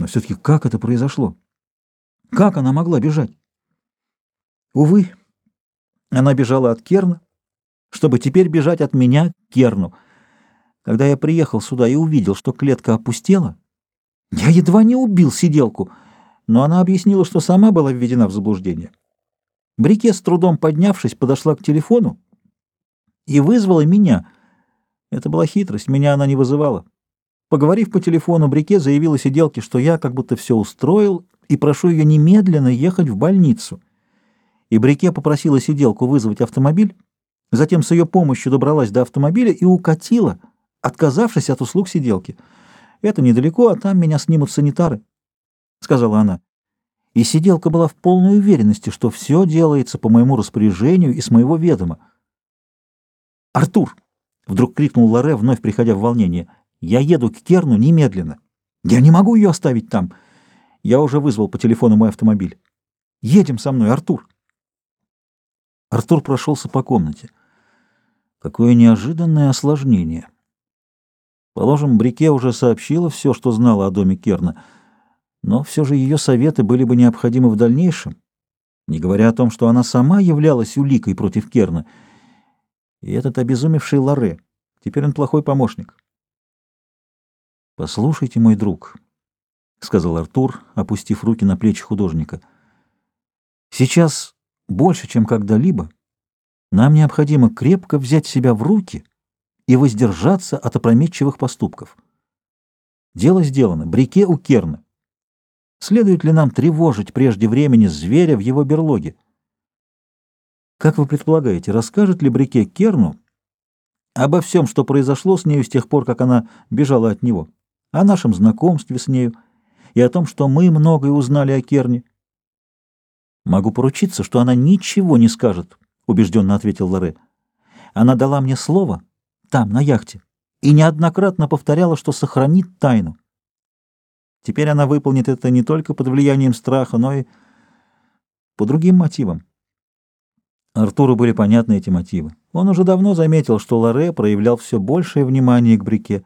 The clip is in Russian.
Но все-таки как это произошло? Как она могла бежать? Увы, она бежала от Керна, чтобы теперь бежать от меня к Керну. Когда я приехал сюда и увидел, что клетка опустела, я едва не убил сиделку, но она объяснила, что сама была введена в заблуждение. Брике, с трудом поднявшись, подошла к телефону и вызвала меня. Это была хитрость, меня она не вызывала. Поговорив по телефону, Брике заявила сиделке, что я как будто все устроил и прошу ее немедленно ехать в больницу. И Брике попросила сиделку вызвать автомобиль, затем с ее помощью добралась до автомобиля и укатила, отказавшись от услуг сиделки. «Это недалеко, а там меня снимут санитары», — сказала она. И сиделка была в полной уверенности, что все делается по моему распоряжению и с моего ведома. «Артур!» — вдруг крикнул Лоре, вновь приходя в волнение — я еду к Керну немедленно. Я не могу ее оставить там. Я уже вызвал по телефону мой автомобиль. Едем со мной, Артур. Артур прошелся по комнате. Какое неожиданное осложнение. Положим, Брике уже сообщила все, что знала о доме Керна, но все же ее советы были бы необходимы в дальнейшем, не говоря о том, что она сама являлась уликой против Керна. И этот обезумевший Лоре, теперь он плохой помощник. «Послушайте, мой друг», — сказал Артур, опустив руки на плечи художника, — «сейчас больше, чем когда-либо, нам необходимо крепко взять себя в руки и воздержаться от опрометчивых поступков. Дело сделано, брике у Керна. Следует ли нам тревожить прежде времени зверя в его берлоге? Как вы предполагаете, расскажет ли брике Керну обо всем, что произошло с нею с тех пор, как она бежала от него?» О нашем знакомстве с нею и о том, что мы многое узнали о Керне. «Могу поручиться, что она ничего не скажет», — убежденно ответил Лоре. «Она дала мне слово там, на яхте, и неоднократно повторяла, что сохранит тайну. Теперь она выполнит это не только под влиянием страха, но и по другим мотивам». Артуру были понятны эти мотивы. Он уже давно заметил, что Лоре проявлял все большее внимание к Брике,